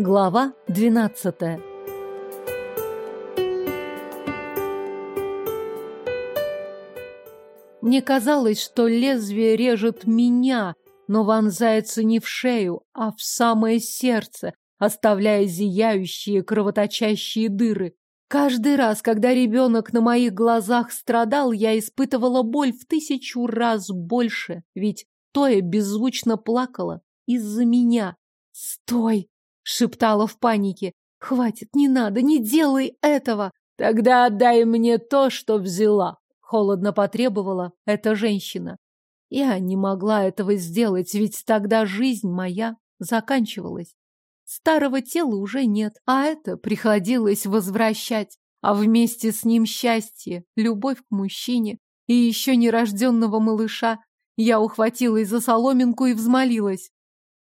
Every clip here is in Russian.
Глава двенадцатая Мне казалось, что лезвие режет меня, но вонзается не в шею, а в самое сердце, оставляя зияющие кровоточащие дыры. Каждый раз, когда ребенок на моих глазах страдал, я испытывала боль в тысячу раз больше, ведь Тоя беззвучно плакала из-за меня. «Стой!» — шептала в панике. «Хватит, не надо, не делай этого!» «Тогда отдай мне то, что взяла!» — холодно потребовала эта женщина. Я не могла этого сделать, ведь тогда жизнь моя заканчивалась. Старого тела уже нет, а это приходилось возвращать. А вместе с ним счастье, любовь к мужчине и еще нерожденного малыша. Я ухватилась за соломинку и взмолилась.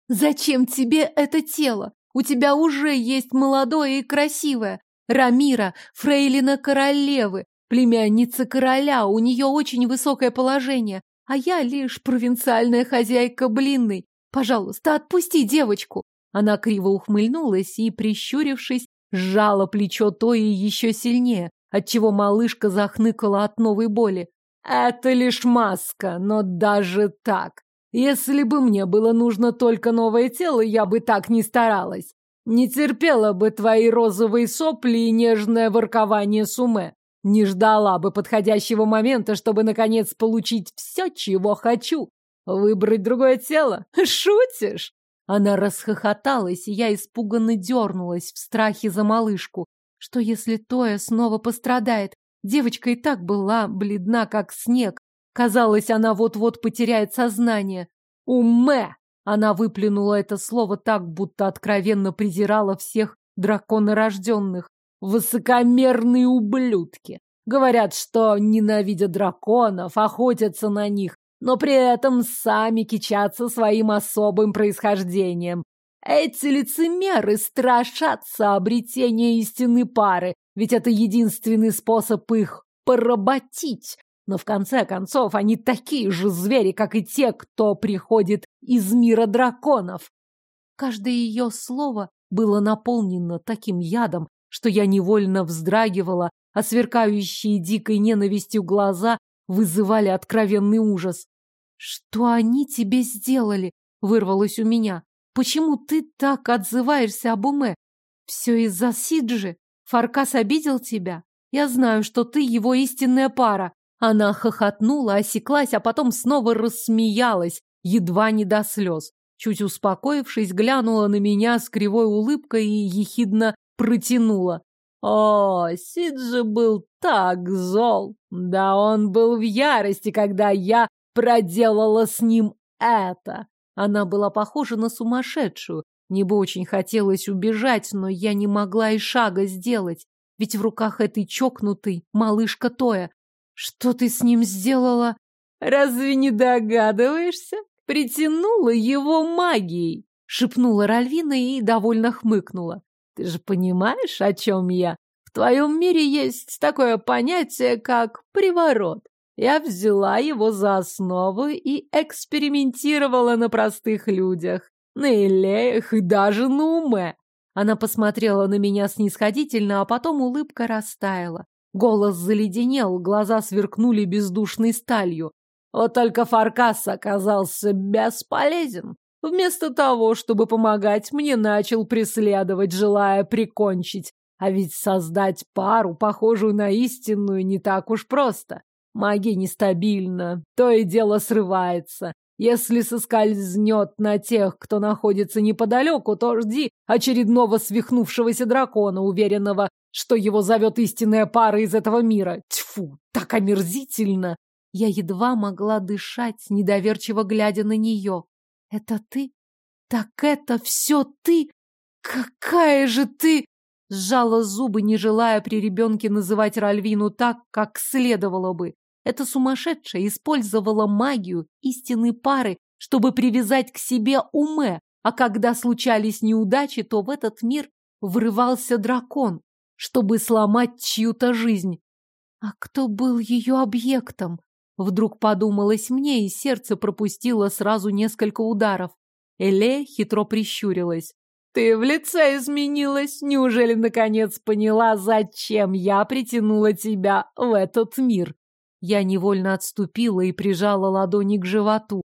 «Зачем тебе это тело? У тебя уже есть молодое и красивое. Рамира, фрейлина королевы, племянница короля, у нее очень высокое положение, а я лишь провинциальная хозяйка блинной. Пожалуйста, отпусти девочку. Она криво ухмыльнулась и, прищурившись, сжала плечо Тои еще сильнее, отчего малышка захныкала от новой боли. «Это лишь маска, но даже так. Если бы мне было нужно только новое тело, я бы так не старалась. Не терпела бы твои розовые сопли и нежное воркование суме. Не ждала бы подходящего момента, чтобы, наконец, получить все, чего хочу. Выбрать другое тело? Шутишь? Она расхохоталась, и я испуганно дернулась в страхе за малышку. Что если Тоя снова пострадает? Девочка и так была бледна, как снег. Казалось, она вот-вот потеряет сознание. «Уме!» Она выплюнула это слово так, будто откровенно презирала всех драконорожденных. «Высокомерные ублюдки!» Говорят, что ненавидят драконов, охотятся на них, но при этом сами кичатся своим особым происхождением. Эти лицемеры страшатся обретения истинной пары, ведь это единственный способ их поработить. Но в конце концов они такие же звери, как и те, кто приходит из мира драконов. Каждое ее слово было наполнено таким ядом, что я невольно вздрагивала, а сверкающие дикой ненавистью глаза вызывали откровенный ужас. «Что они тебе сделали?» — вырвалось у меня. «Почему ты так отзываешься об уме? Все из-за Сиджи? Фаркас обидел тебя? Я знаю, что ты его истинная пара». Она хохотнула, осеклась, а потом снова рассмеялась, едва не до слез. Чуть успокоившись, глянула на меня с кривой улыбкой и ехидно протянула. О, Сиджи был так зол. Да он был в ярости, когда я проделала с ним это. Она была похожа на сумасшедшую. Мне бы очень хотелось убежать, но я не могла и шага сделать. Ведь в руках этой чокнутой малышка Тоя. Что ты с ним сделала? Разве не догадываешься? Притянула его магией, шепнула Ральвина и довольно хмыкнула. Ты же понимаешь, о чем я? В твоем мире есть такое понятие, как приворот. Я взяла его за основу и экспериментировала на простых людях, на Элеях и даже на уме. Она посмотрела на меня снисходительно, а потом улыбка растаяла. Голос заледенел, глаза сверкнули бездушной сталью. Вот только Фаркас оказался бесполезен. Вместо того, чтобы помогать, мне начал преследовать, желая прикончить. А ведь создать пару, похожую на истинную, не так уж просто. Магия нестабильна, то и дело срывается. Если соскользнет на тех, кто находится неподалеку, то жди очередного свихнувшегося дракона, уверенного, что его зовет истинная пара из этого мира. Тьфу, так омерзительно! Я едва могла дышать, недоверчиво глядя на нее. Это ты? Так это все ты? Какая же ты? Сжала зубы, не желая при ребенке называть Ральвину так, как следовало бы. Эта сумасшедшая использовала магию истинной пары, чтобы привязать к себе уме, а когда случались неудачи, то в этот мир врывался дракон, чтобы сломать чью-то жизнь. А кто был ее объектом? Вдруг подумалось мне, и сердце пропустило сразу несколько ударов. Эле хитро прищурилась. ты в лице изменилась. Неужели наконец поняла, зачем я притянула тебя в этот мир? Я невольно отступила и прижала ладони к животу.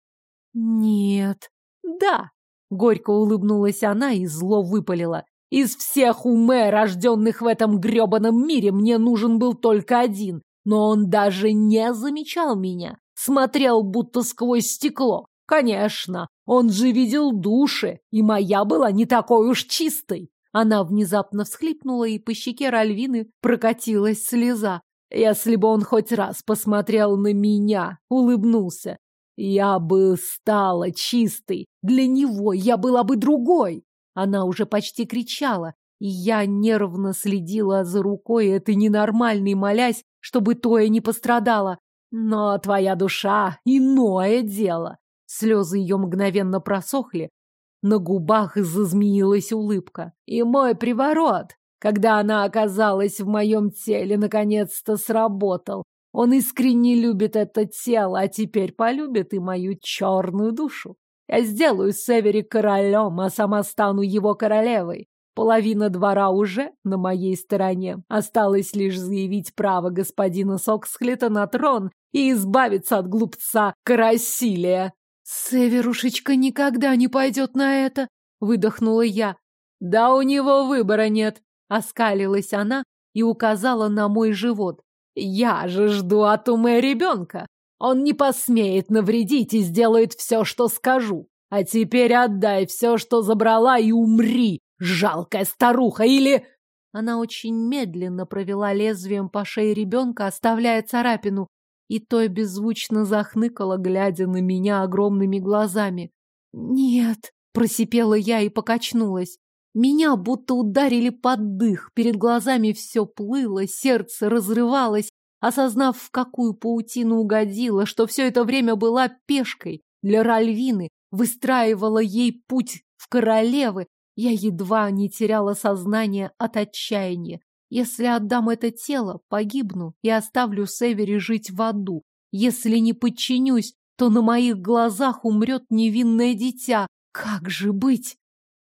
Нет. Да. Горько улыбнулась она и зло выпалила. Из всех уме, рожденных в этом грёбаном мире, мне нужен был только один. Но он даже не замечал меня. Смотрел будто сквозь стекло. Конечно, он же видел души, и моя была не такой уж чистой. Она внезапно всхлипнула, и по щеке Ральвины прокатилась слеза. Если бы он хоть раз посмотрел на меня, улыбнулся, я бы стала чистой. Для него я была бы другой. Она уже почти кричала, и я нервно следила за рукой этой ненормальной, молясь, чтобы Тоя не пострадала. Но твоя душа — иное дело. Слезы ее мгновенно просохли. На губах зазмеилась улыбка. И мой приворот, когда она оказалась в моем теле, наконец-то сработал. Он искренне любит это тело, а теперь полюбит и мою черную душу. Я сделаю Севери королем, а сама стану его королевой. Половина двора уже на моей стороне. Осталось лишь заявить право господина Соксхлета на трон и избавиться от глупца Карасилия. «Северушечка никогда не пойдет на это!» — выдохнула я. «Да у него выбора нет!» — оскалилась она и указала на мой живот. «Я же жду от уме ребенка! Он не посмеет навредить и сделает все, что скажу! А теперь отдай все, что забрала, и умри, жалкая старуха, или...» Она очень медленно провела лезвием по шее ребенка, оставляя царапину, и той беззвучно захныкала, глядя на меня огромными глазами. «Нет!» — просипела я и покачнулась. Меня будто ударили под дых, перед глазами все плыло, сердце разрывалось, осознав, в какую паутину угодила, что все это время была пешкой для Ральвины, выстраивала ей путь в королевы, я едва не теряла сознание от отчаяния. Если отдам это тело, погибну и оставлю Севери жить в аду. Если не подчинюсь, то на моих глазах умрет невинное дитя. Как же быть?